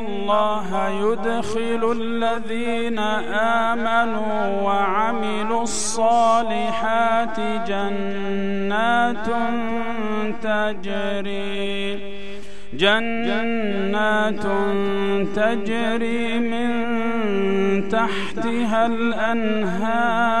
الله يدخل الذين آمنوا وعملوا الصالحات جنات تجري جنات تجري من تحتها الأنهار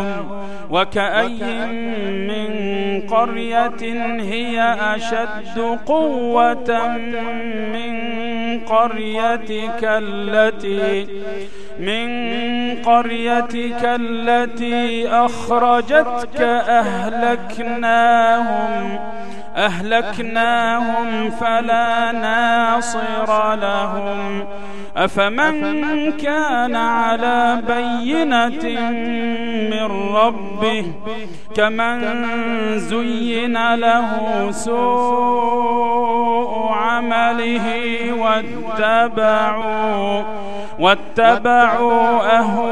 وكأي من قرية هي أشد قوة من قريتك التي من قريتك التي أخرجتك أهلكناهم أهلكناهم فلا ناصر لهم. أفمن كان على بينة من ربه كمن زين له سوء عمله واتبعوا واتبعوا أهواءهم.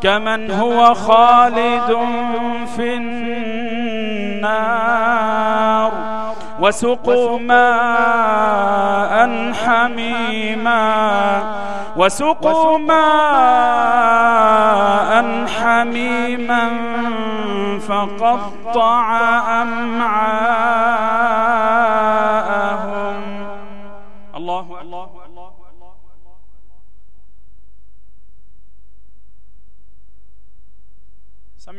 كمن هو خالد في النار وسقوا ماء حميما وسقوا ماء حميما فقطع أمعاءهم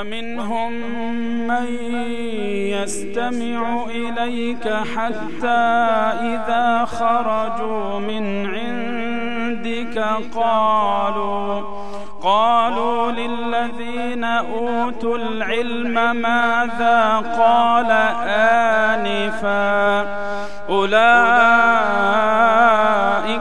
ومنهم من يستمع إليك حتى إذا خرجوا من عندك قالوا قالوا للذين أوتوا العلم ماذا قال آنفا؟ أولئك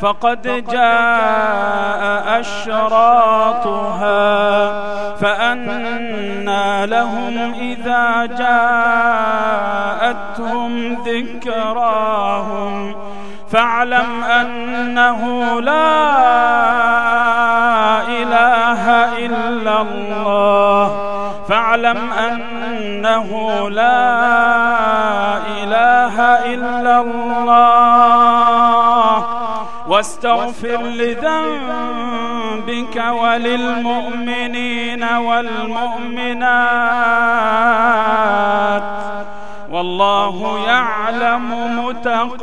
فقد جاء أشراطها فأنى لهم إذا جاءتهم ذكراهم. فاعلم أنه لا إله إلا الله. فاعلم أنه لا إله إلا الله. واستغفر لذنبك وللمؤمنين والمؤمنات. والله يعلم متقلبكم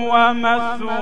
ومثواكم.